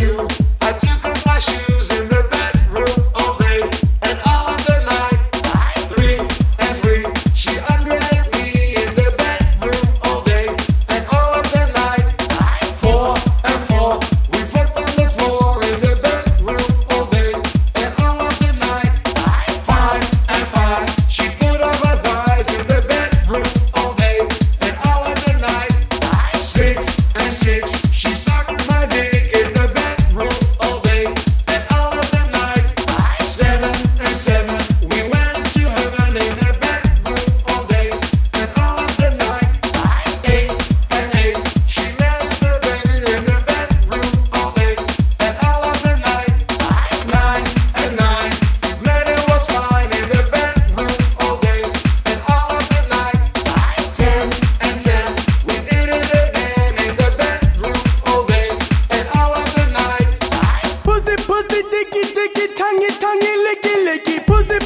You. Tonguey, licky, licky, pussy,